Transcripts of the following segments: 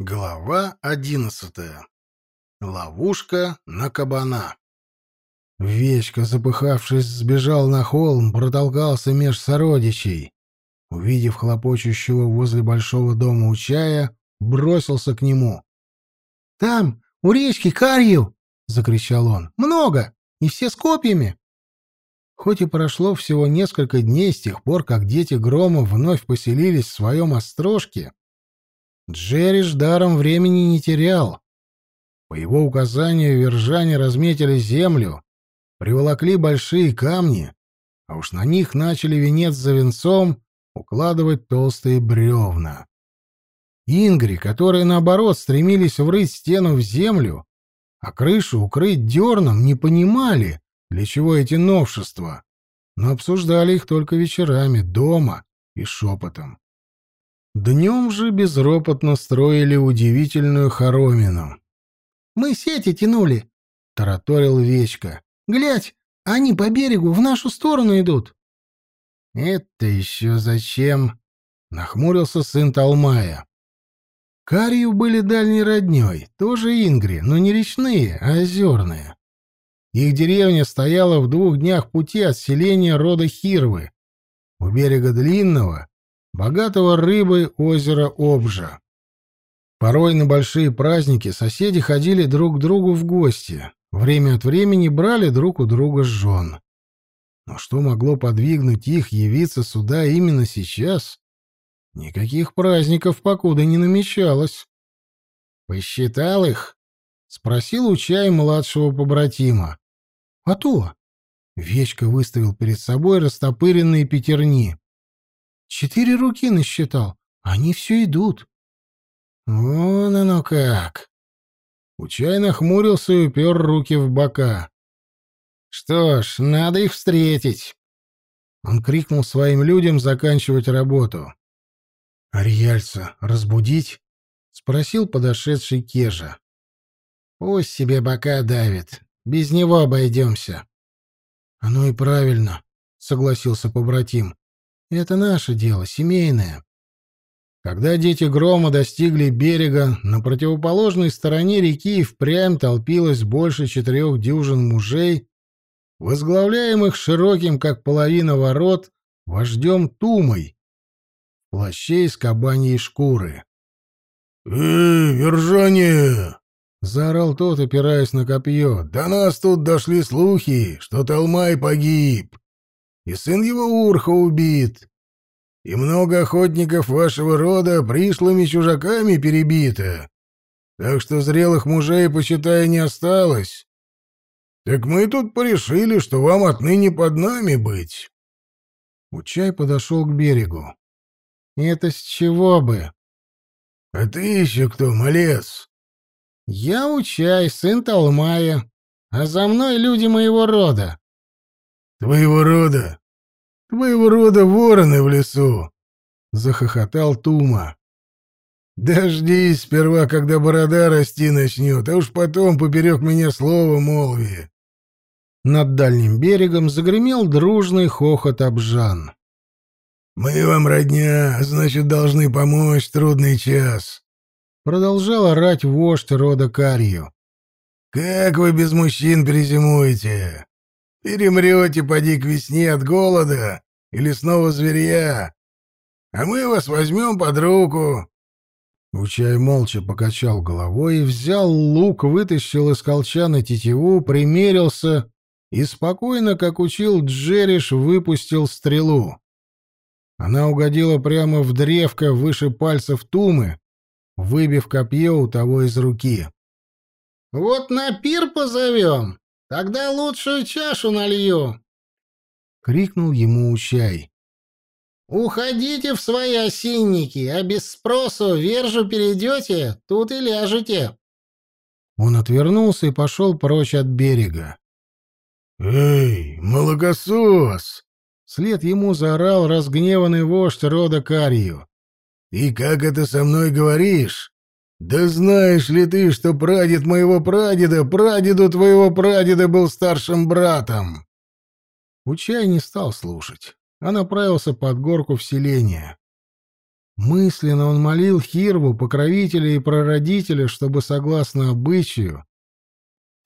Глава одиннадцатая. Ловушка на кабана. Вечка, запыхавшись, сбежал на холм, протолкался меж сородичей. Увидев хлопочущего возле большого дома Учая, бросился к нему. — Там, у речки, карью! — закричал он. — Много! И все с копьями! Хоть и прошло всего несколько дней с тех пор, как дети Грома вновь поселились в своем острожке, Джерри даром времени не терял. По его указанию вержане разметили землю, приволокли большие камни, а уж на них начали венец за венцом укладывать толстые бревна. Ингри, которые, наоборот, стремились врыть стену в землю, а крышу укрыть дерном, не понимали, для чего эти новшества, но обсуждали их только вечерами, дома и шепотом. Днем же безропотно строили удивительную хоромину. «Мы сети тянули», — тараторил Вечка. «Глядь, они по берегу в нашу сторону идут». «Это еще зачем?» — нахмурился сын Талмая. Карию были дальней родней, тоже ингри, но не речные, а озерные. Их деревня стояла в двух днях пути от селения рода Хирвы, у берега длинного, богатого рыбой озера Обжа. Порой на большие праздники соседи ходили друг к другу в гости, время от времени брали друг у друга жен. Но что могло подвигнуть их явиться сюда именно сейчас? Никаких праздников покуда не намечалось. «Посчитал их?» — спросил у чая младшего побратима. «А то!» — Вечка выставил перед собой растопыренные пятерни. Четыре руки насчитал. Они все идут. Вон оно как. Учай нахмурился и упер руки в бока. Что ж, надо их встретить. Он крикнул своим людям заканчивать работу. «Ариальца разбудить?» — спросил подошедший Кежа. «Пусть себе бока давит. Без него обойдемся». «Оно и правильно», — согласился побратим. Это наше дело, семейное. Когда дети Грома достигли берега, на противоположной стороне реки впрямь толпилось больше четырех дюжин мужей, возглавляемых широким, как половина ворот, вождем Тумой, плаще из кабаньей шкуры. «Эй, вержание!» — заорал тот, опираясь на копье. «До нас тут дошли слухи, что Талмай погиб и сын его Урха убит, и много охотников вашего рода пришлыми чужаками перебито, так что зрелых мужей, почитай, не осталось. Так мы тут порешили, что вам отныне под нами быть». Учай подошел к берегу. «Это с чего бы?» «А ты еще кто, малец?» «Я Учай, сын Талмая, а за мной люди моего рода». «Твоего рода? Твоего рода вороны в лесу!» — захохотал Тума. «Дождись сперва, когда борода расти начнет, а уж потом поперек меня слово молви». Над дальним берегом загремел дружный хохот обжан. «Мы вам, родня, значит, должны помочь трудный час», — продолжал орать вождь рода Карью. «Как вы без мужчин перезимуете? Перемрете, поди к весне от голода или снова зверя. А мы вас возьмем под руку. Учай молча покачал головой и взял лук, вытащил из колчана тетиву, примерился и спокойно, как учил Джериш, выпустил стрелу. Она угодила прямо в древко выше пальцев Тумы, выбив копье у того из руки. «Вот на пир позовем!» Тогда лучшую чашу налью!» — крикнул ему Учай. «Уходите в свои осинники, а без спросу вержу перейдете, тут и ляжете!» Он отвернулся и пошел прочь от берега. «Эй, молокосос!» — след ему заорал разгневанный вождь рода Карью. «Ты как это со мной говоришь? «Да знаешь ли ты, что прадед моего прадеда, прадеду твоего прадеда был старшим братом?» Учай не стал слушать, а направился под горку в селение. Мысленно он молил Хирву, покровителя и прародителя, чтобы, согласно обычаю,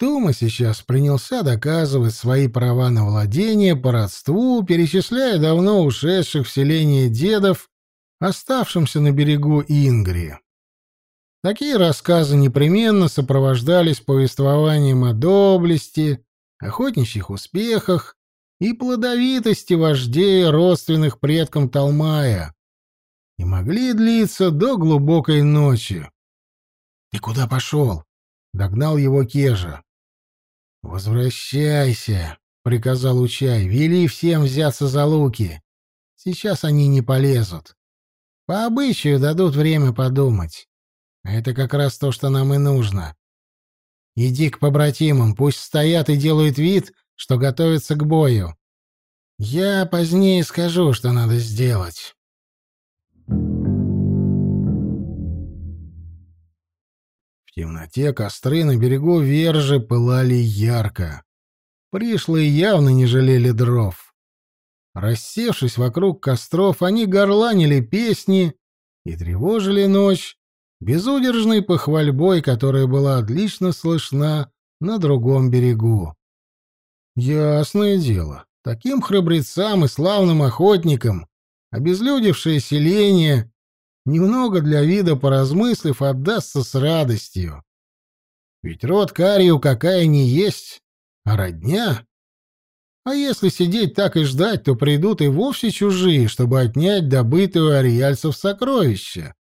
Тума сейчас принялся доказывать свои права на владение по родству, перечисляя давно ушедших в селение дедов, оставшимся на берегу Ингри. Такие рассказы непременно сопровождались повествованием о доблести, охотничьих успехах и плодовитости вождей, родственных предкам Талмая, и могли длиться до глубокой ночи. «Ты куда пошел?» — догнал его Кежа. «Возвращайся», — приказал Учай, — «вели всем взяться за луки. Сейчас они не полезут. По обычаю дадут время подумать. Это как раз то, что нам и нужно. Иди к побратимам, пусть стоят и делают вид, что готовятся к бою. Я позднее скажу, что надо сделать. В темноте костры на берегу Вержи пылали ярко. Пришлые явно не жалели дров. Рассевшись вокруг костров, они горланили песни и тревожили ночь безудержной похвальбой, которая была отлично слышна на другом берегу. Ясное дело, таким храбрецам и славным охотникам обезлюдевшее селение, немного для вида поразмыслив, отдастся с радостью. Ведь род Карию какая ни есть, а родня. А если сидеть так и ждать, то придут и вовсе чужие, чтобы отнять добытые у ариальцев сокровища.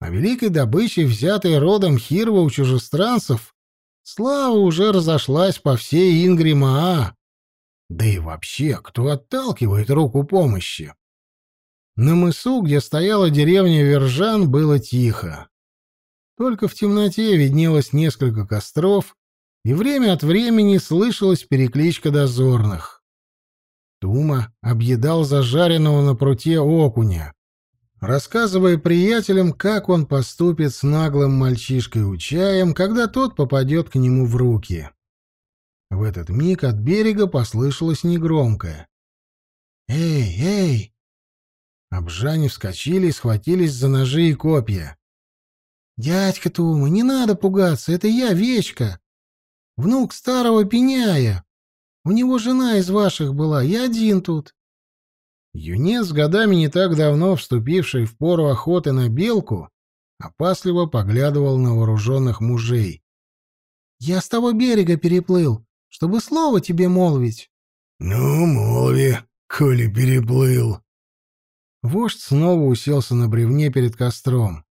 А великой добычей, взятой родом Хирва у чужестранцев, слава уже разошлась по всей Ингримаа. Да и вообще, кто отталкивает руку помощи? На мысу, где стояла деревня Вержан, было тихо. Только в темноте виднелось несколько костров, и время от времени слышалась перекличка дозорных. Тума объедал зажаренного на пруте окуня рассказывая приятелям, как он поступит с наглым мальчишкой-учаем, когда тот попадет к нему в руки. В этот миг от берега послышалось негромкое. «Эй, эй!» Обжане вскочили и схватились за ножи и копья. «Дядька Тума, не надо пугаться, это я, Вечка, внук старого Пеняя. У него жена из ваших была, я один тут. Юнец, годами не так давно вступивший в пору охоты на белку, опасливо поглядывал на вооруженных мужей. «Я с того берега переплыл, чтобы слово тебе молвить». «Ну, молви, коли переплыл». Вождь снова уселся на бревне перед костром.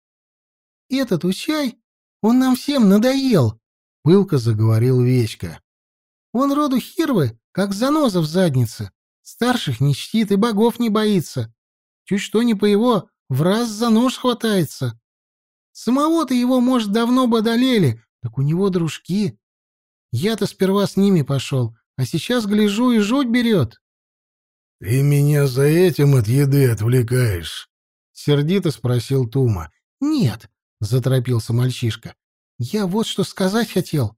«Этот учай, он нам всем надоел», — пылко заговорил Вечка. «Он роду Хирвы, как заноза в заднице. Старших не чтит и богов не боится. Чуть что не по его, в раз за нож хватается. Самого-то его, может, давно бы одолели, так у него дружки. Я-то сперва с ними пошел, а сейчас гляжу и жуть берет. — Ты меня за этим от еды отвлекаешь? — сердито спросил Тума. — Нет, — заторопился мальчишка. — Я вот что сказать хотел.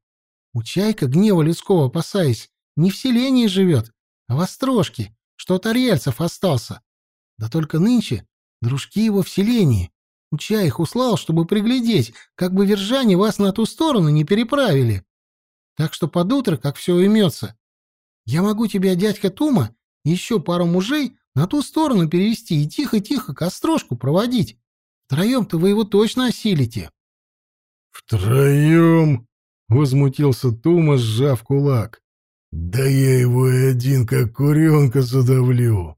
У Чайка, гнева людского опасаясь, не в селении живет, в Острожке, что от арельцев остался. Да только нынче дружки его в селении. Уча их услал, чтобы приглядеть, как бы вержане вас на ту сторону не переправили. Так что под утро, как все уймется, я могу тебя, дядька Тума, еще пару мужей на ту сторону перевести и тихо-тихо к острожку проводить. Втроем-то вы его точно осилите. — Втроем? — возмутился Тума, сжав кулак. Да я его и один как куренка задавлю.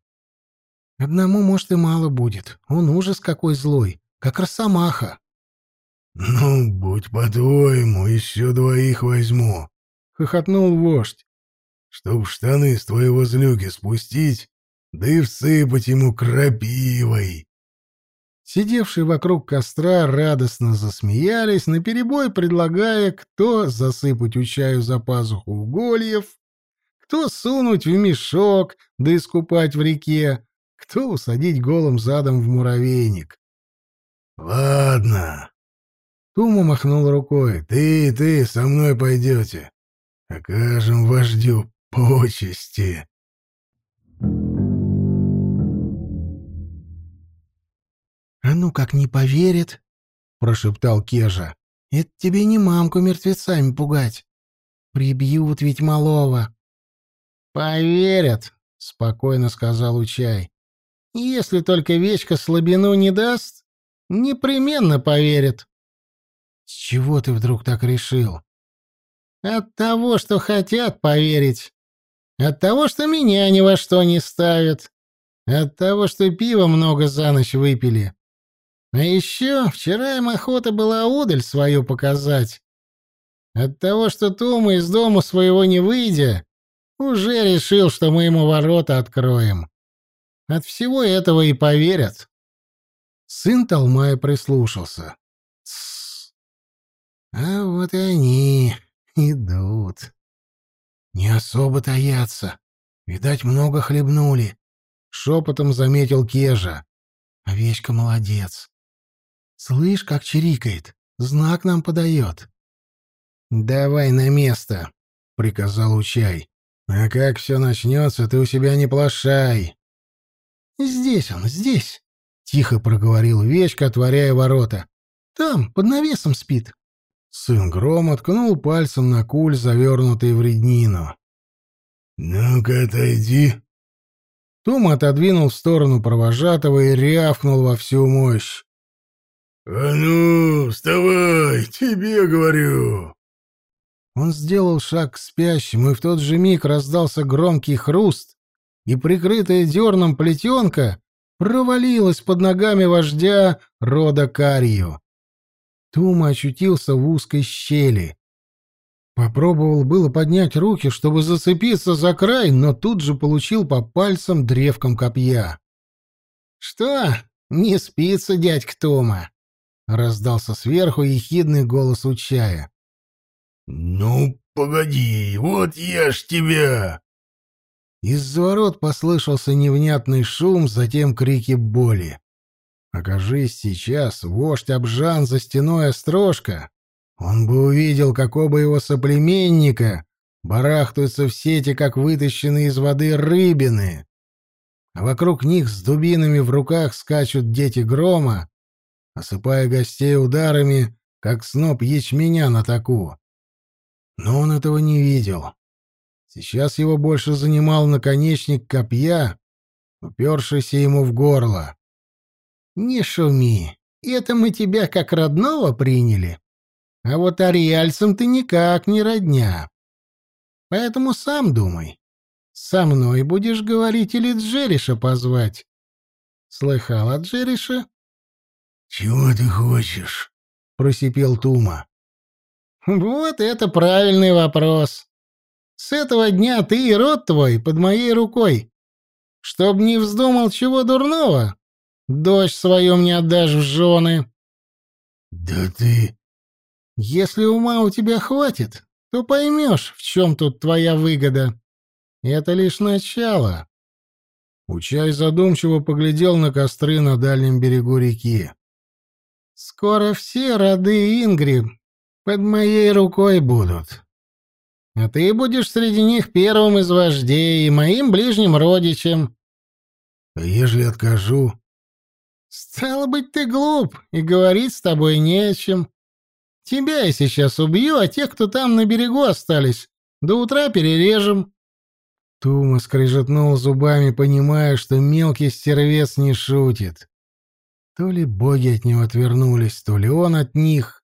Одному, может, и мало будет. Он ужас какой злой, как росомаха. Ну, будь по-твоему, еще двоих возьму, — хохотнул вождь. Чтоб штаны с твоего злюки спустить, да и всыпать ему крапивой. Сидевшие вокруг костра радостно засмеялись, наперебой предлагая, кто засыпать у чаю за пазуху угольев, кто сунуть в мешок, да искупать в реке, кто усадить голым задом в муравейник. «Ладно». Тума махнул рукой. «Ты и ты со мной пойдете. Окажем вождю почести». ну как не поверит?» — прошептал Кежа. «Это тебе не мамку мертвецами пугать. Прибьют ведь малого». «Поверят», — спокойно сказал Учай. «Если только Вечка слабину не даст, непременно поверят». «С чего ты вдруг так решил?» «От того, что хотят поверить. От того, что меня ни во что не ставят. От того, что пива много за ночь выпили. А еще вчера им охота была удаль свою показать. От того, что Тума из дома своего не выйдя, уже решил, что мы ему ворота откроем. От всего этого и поверят. Сын Талмая прислушался. Тссс. А вот и они идут. Не особо таятся. Видать, много хлебнули. Шепотом заметил Кежа. Овечка молодец. Слышь, как чирикает. Знак нам подает. «Давай на место», — приказал Учай. «А как все начнется, ты у себя не плашай». «Здесь он, здесь», — тихо проговорил Вечка, отворяя ворота. «Там, под навесом спит». Сын Грома ткнул пальцем на куль, завернутый в реднину. «Ну-ка, отойди». Том отодвинул в сторону провожатого и рявкнул во всю мощь. «А ну, вставай, тебе говорю!» Он сделал шаг к спящему, и в тот же миг раздался громкий хруст, и прикрытая дерном плетенка провалилась под ногами вождя рода Карью. Тума очутился в узкой щели. Попробовал было поднять руки, чтобы зацепиться за край, но тут же получил по пальцам древком копья. «Что? Не спится, дядька Тома?» — раздался сверху ехидный голос Учая. «Ну, погоди, вот я ж тебя!» Из-за ворот послышался невнятный шум, затем крики боли. Окажись сейчас вождь Обжан за стеной острожка, он бы увидел, как оба его соплеменника барахтаются в сети, как вытащенные из воды рыбины. А вокруг них с дубинами в руках скачут дети грома, осыпая гостей ударами, как сноп ячменя на таку. Но он этого не видел. Сейчас его больше занимал наконечник копья, упершийся ему в горло. «Не шуми, это мы тебя как родного приняли. А вот ариальцам ты никак не родня. Поэтому сам думай. Со мной будешь говорить или Джериша позвать? Слыхал от Джериша?» «Чего ты хочешь?» — просипел Тума. «Вот это правильный вопрос. С этого дня ты и род твой под моей рукой. Чтоб не вздумал чего дурного, дочь свою мне отдашь в жены». «Да ты...» «Если ума у тебя хватит, то поймешь, в чем тут твоя выгода. Это лишь начало». Учай задумчиво поглядел на костры на дальнем берегу реки. «Скоро все роды Ингри под моей рукой будут. А ты будешь среди них первым из вождей и моим ближним родичем. А ежели откажу? Стало быть, ты глуп, и говорить с тобой не о чем. Тебя я сейчас убью, а тех, кто там на берегу остались, до утра перережем. Тума скрежетнул зубами, понимая, что мелкий стервец не шутит. То ли боги от него отвернулись, то ли он от них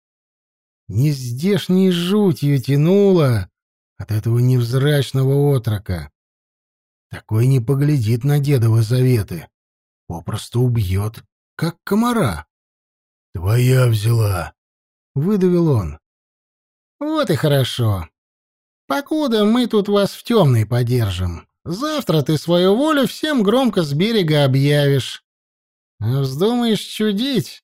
нездешней жутью тянуло от этого невзрачного отрока. Такой не поглядит на дедовы заветы. Попросту убьет, как комара. «Твоя взяла», — выдавил он. «Вот и хорошо. Покуда мы тут вас в темной подержим, завтра ты свою волю всем громко с берега объявишь. А вздумаешь чудить,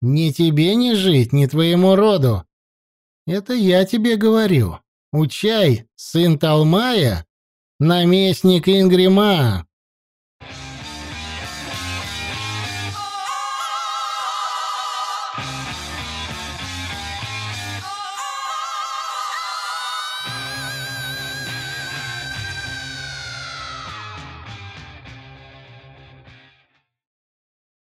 ни тебе не жить, ни твоему роду. Это я тебе говорю. Учай, сын Талмая, наместник Ингрима.